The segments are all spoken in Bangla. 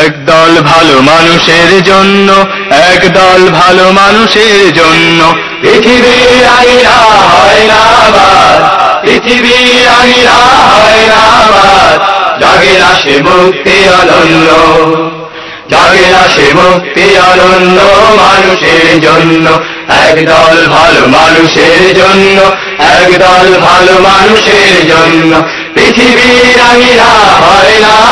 একদল ভালো মানুষের জন্য একদল ভালো মানুষের জন্য। পৃথিবীর আইনা হয় না হয় না মুক্তি অনন্য মুক্তি অনন্য মানুষের জন্য। একদল ভালো মানুষের জন্য একদল ভালো মানুষের জন্য। পৃথিবীর আইনা হয় না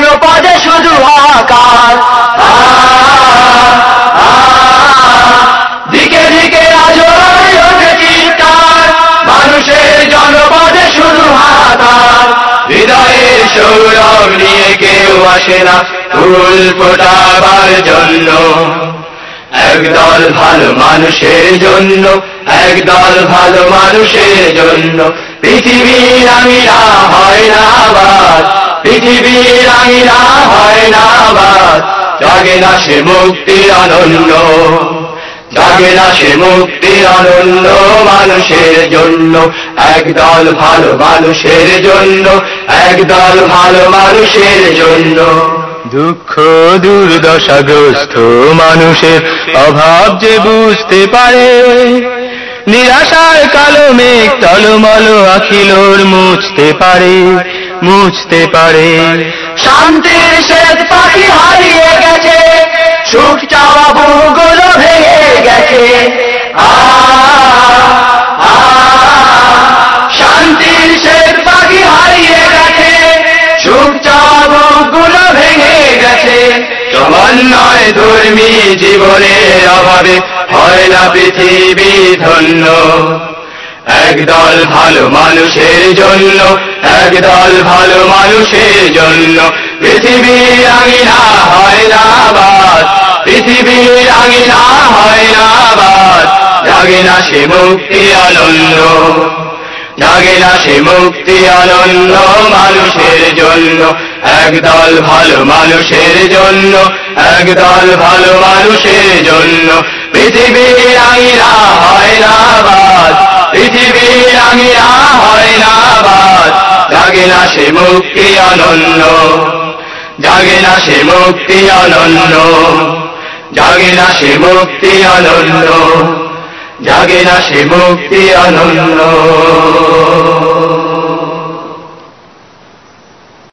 কেউ আসে না ফুল ফোটাবার জন্য। একদল ভালো মানুষের জন্য একদল ভালো মানুষের জন্য। পৃথিবীর আমিরা হয় না বাদ পৃথিবীর আমিরা হয় না বাদ জাগে না সে মুক্তির আনন্দ, জাগে না সে মুক্তির আনন্দ মানুষের জন্য। একদল ভালো মানুষের জন্য একদল ভালো মানুষের জন্য। দুঃখ দুর্দশাগ্রস্ত মানুষের অভাব যে বুঝতে পারে। নিরাশার কালো মেঘ টলমল আখিলোর মুছতে পারে মুছতে পারে। শান্তির শেষ পাখি হারিয়ে গেছে সুখ চাওয়া বুগুলো ভেঙে গেছে। আ, সমন্বয় ধর্মী জীবনের অভাবে হয় না পৃথিবী ধন্য। একদল ভালো মানুষের জন্য, একদল ভালো মানুষের জন্য পৃথিবীর আঙিনা হয় না বাদ। পৃথিবীর আঙিনা হয় না বাদ। জাগে না সে মুক্তি আনন্দ, জাগে না সে মুক্তি আনন্দ মানুষের জন্য। একদল ভালো মানুষের জন্য, একদল ভালো মানুষের জন্য। পৃথিবীর আঙিনা হয় না বাদ, পৃথিবীর আঙিনা হয় না বাদ। জাগে না সে মুক্তি আনন্দ জাগে না সে মুক্তি আনন্দ জাগে না সে মুক্তি আনন্দ জাগে না সে মুক্তি আনন্দ